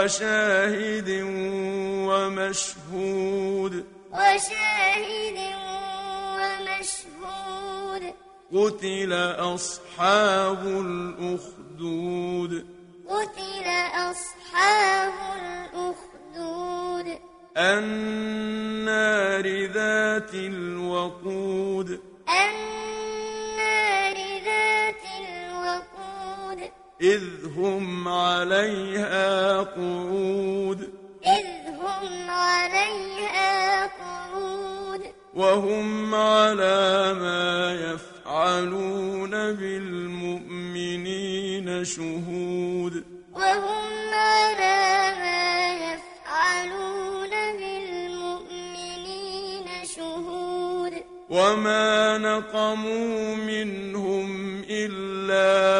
وشاهد ومشهود. وشاهد ومشهود. قتل أصحاب الأخدود. قتل أصحاب الأخدود. النار إذ هم عليها قعود. إذ هم عليها قعود. وهم على ما يفعلون بالمؤمنين شهود. وهم على ما يفعلون بالمؤمنين شهود. وما نقموا منهم إلا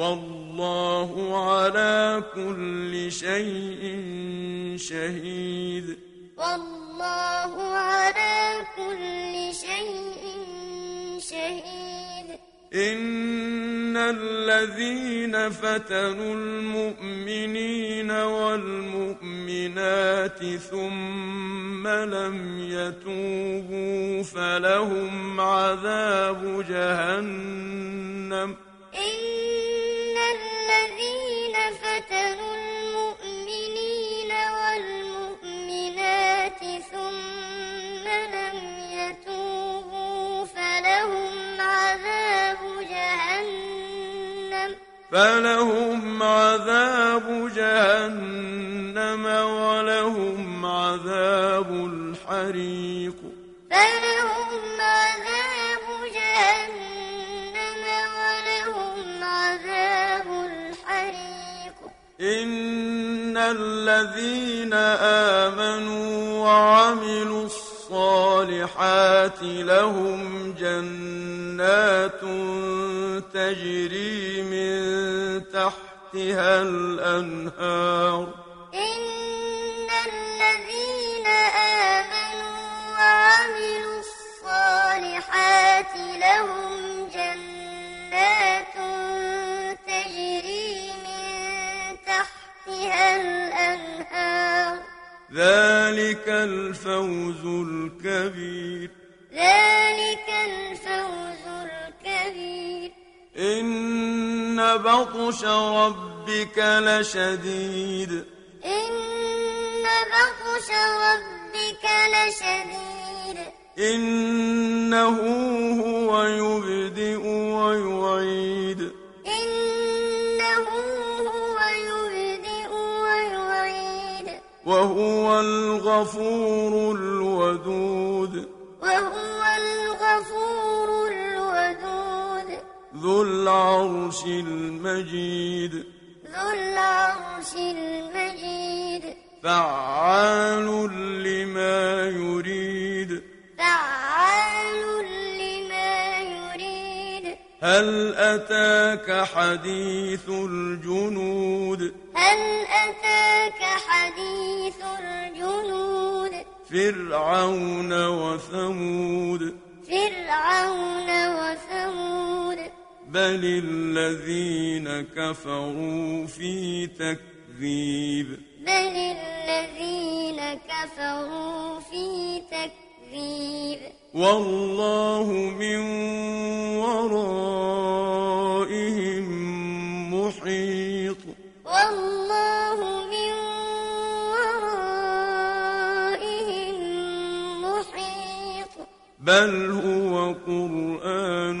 والله على كل شيء شهيد. والله على كل شيء شهيد. إن الذين فتنوا المؤمنين والمؤمنات ثم لم يتوبوا فلهم عذاب جهنم. فلهم عذاب جهنم ولهم عذاب الحريق. فلهم عذاب جهنم ولهم عذاب الحريق. إن الذين آمنوا وعملوا الصالحات لهم جنات تجري من تحتها الأنهار. إن الذين آمنوا وعملوا الصالحات لهم جنات تجري من تحتها الأنهار. ذلك الفوز الكبير. ذلك الفوز الكبير. إن بطش ربك لشديد إن بطش ربك لشديد إنه هو يبدئ ويعيد إنه هو يبدئ ويعيد وهو الغفور الودود وهو ذو العرش المجيد. ذو العرش المجيد فعال لما يريد. فعال لما يريد هل أتاك حديث الجنود هل أتاك حديث الجنود؟ فرعون وثمود. فرعون وثمود. بل الذين كفروا في تكذيب بل الذين كفروا في تكذيب والله من ورائهم محيط والله من ورائهم محيط بل هو قرآن